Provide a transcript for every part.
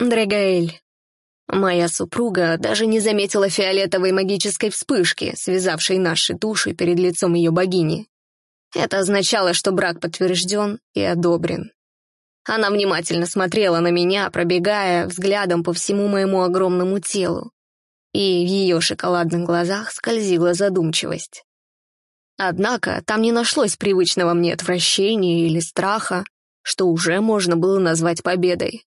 Дрегаэль. Моя супруга даже не заметила фиолетовой магической вспышки, связавшей наши души перед лицом ее богини. Это означало, что брак подтвержден и одобрен. Она внимательно смотрела на меня, пробегая взглядом по всему моему огромному телу, и в ее шоколадных глазах скользила задумчивость. Однако там не нашлось привычного мне отвращения или страха, что уже можно было назвать победой.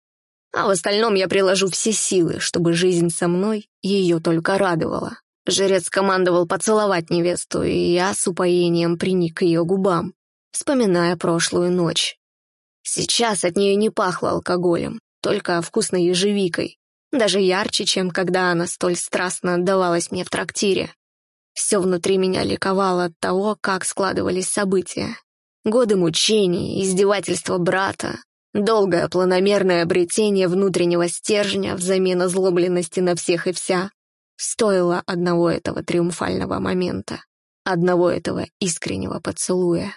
А в остальном я приложу все силы, чтобы жизнь со мной ее только радовала. Жрец командовал поцеловать невесту, и я с упоением приник к ее губам, вспоминая прошлую ночь. Сейчас от нее не пахло алкоголем, только вкусной ежевикой, даже ярче, чем когда она столь страстно отдавалась мне в трактире. Все внутри меня ликовало от того, как складывались события. Годы мучений, издевательства брата, долгое планомерное обретение внутреннего стержня взамен озлобленности на всех и вся. Стоило одного этого триумфального момента, одного этого искреннего поцелуя.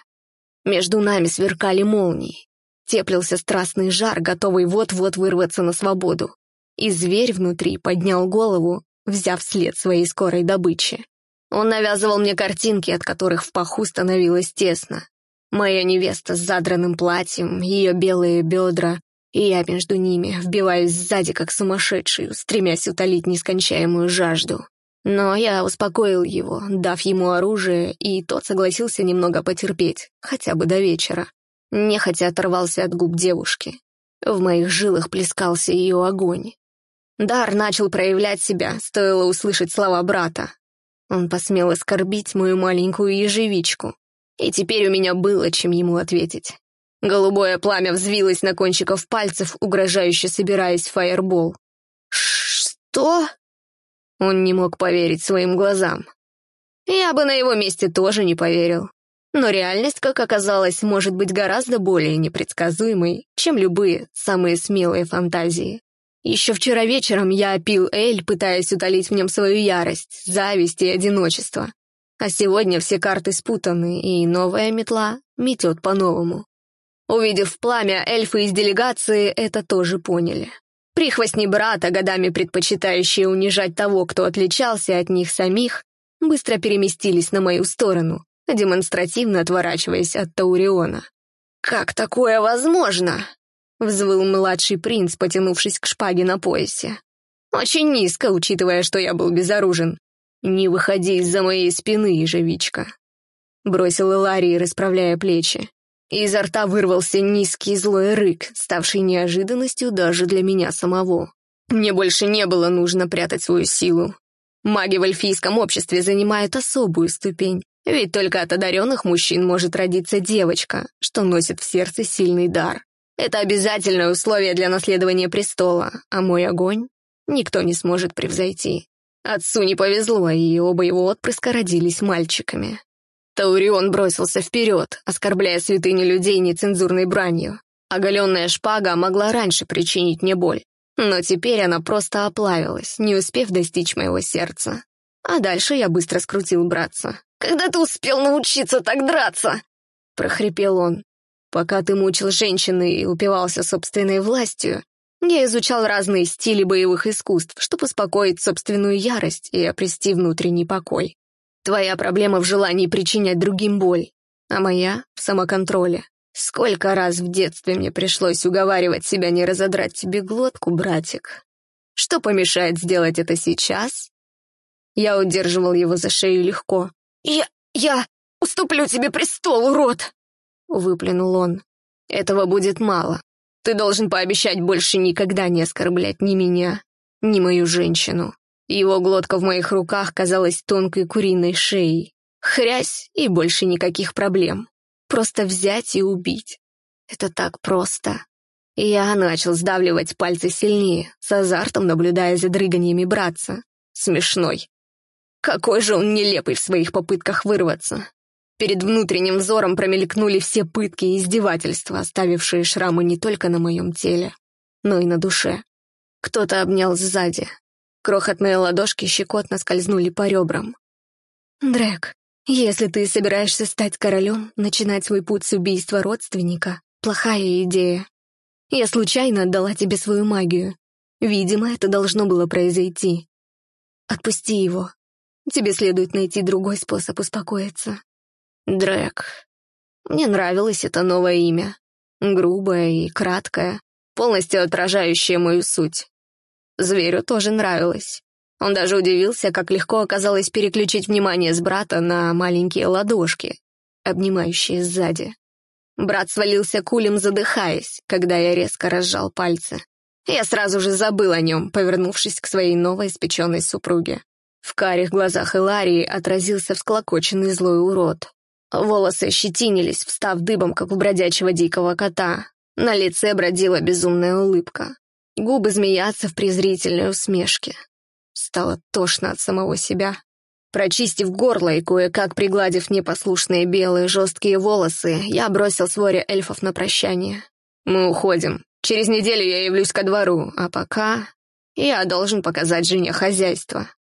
Между нами сверкали молнии, теплился страстный жар, готовый вот-вот вырваться на свободу. И зверь внутри поднял голову, взяв след своей скорой добычи. Он навязывал мне картинки, от которых в паху становилось тесно. Моя невеста с задранным платьем, ее белые бедра, и я между ними вбиваюсь сзади, как сумасшедший, стремясь утолить нескончаемую жажду. Но я успокоил его, дав ему оружие, и тот согласился немного потерпеть, хотя бы до вечера. Нехотя оторвался от губ девушки. В моих жилах плескался ее огонь. Дар начал проявлять себя, стоило услышать слова брата. Он посмел оскорбить мою маленькую ежевичку, и теперь у меня было чем ему ответить. Голубое пламя взвилось на кончиков пальцев, угрожающе собираясь в фаербол. «Что?» Он не мог поверить своим глазам. Я бы на его месте тоже не поверил. Но реальность, как оказалось, может быть гораздо более непредсказуемой, чем любые самые смелые фантазии. Еще вчера вечером я пил Эль, пытаясь утолить в нем свою ярость, зависть и одиночество. А сегодня все карты спутаны, и новая метла метет по-новому. Увидев пламя, эльфы из делегации это тоже поняли. Прихвостни брата, годами предпочитающие унижать того, кто отличался от них самих, быстро переместились на мою сторону, демонстративно отворачиваясь от Тауриона. «Как такое возможно?» — взвыл младший принц, потянувшись к шпаге на поясе. «Очень низко, учитывая, что я был безоружен. Не выходи из-за моей спины, ежевичка», — бросил Иларий, расправляя плечи. Изо рта вырвался низкий злой рык, ставший неожиданностью даже для меня самого. Мне больше не было нужно прятать свою силу. Маги в эльфийском обществе занимают особую ступень, ведь только от одаренных мужчин может родиться девочка, что носит в сердце сильный дар. Это обязательное условие для наследования престола, а мой огонь никто не сможет превзойти. Отцу не повезло, и оба его отпрыска родились мальчиками. Таурион бросился вперед, оскорбляя святыни людей нецензурной бранью. Оголенная шпага могла раньше причинить мне боль, но теперь она просто оплавилась, не успев достичь моего сердца. А дальше я быстро скрутил братца. «Когда ты успел научиться так драться?» — прохрипел он. «Пока ты мучил женщины и упивался собственной властью, я изучал разные стили боевых искусств, чтобы успокоить собственную ярость и обрести внутренний покой. Твоя проблема в желании причинять другим боль, а моя — в самоконтроле. Сколько раз в детстве мне пришлось уговаривать себя не разодрать тебе глотку, братик. Что помешает сделать это сейчас? Я удерживал его за шею легко. «Я... я уступлю тебе престол, урод!» Выплюнул он. «Этого будет мало. Ты должен пообещать больше никогда не оскорблять ни меня, ни мою женщину. Его глотка в моих руках казалась тонкой куриной шеей. Хрясь, и больше никаких проблем. Просто взять и убить. Это так просто. Я начал сдавливать пальцы сильнее, с азартом наблюдая за дрыганиями братца. Смешной. Какой же он нелепый в своих попытках вырваться. Перед внутренним взором промелькнули все пытки и издевательства, оставившие шрамы не только на моем теле, но и на душе. Кто-то обнял сзади, Крохотные ладошки щекотно скользнули по ребрам. «Дрэк, если ты собираешься стать королем, начинать свой путь с убийства родственника — плохая идея. Я случайно отдала тебе свою магию. Видимо, это должно было произойти. Отпусти его. Тебе следует найти другой способ успокоиться. Дрэк. Мне нравилось это новое имя. Грубое и краткое, полностью отражающее мою суть. Зверю тоже нравилось. Он даже удивился, как легко оказалось переключить внимание с брата на маленькие ладошки, обнимающие сзади. Брат свалился кулем, задыхаясь, когда я резко разжал пальцы. Я сразу же забыл о нем, повернувшись к своей новой испеченной супруге. В карих глазах Иларии отразился всклокоченный злой урод. Волосы щетинились, встав дыбом, как у бродячего дикого кота. На лице бродила безумная улыбка. Губы змеятся в презрительной усмешке. Стало тошно от самого себя. Прочистив горло и кое-как пригладив непослушные белые жесткие волосы, я бросил своре эльфов на прощание. «Мы уходим. Через неделю я явлюсь ко двору, а пока я должен показать жене хозяйство».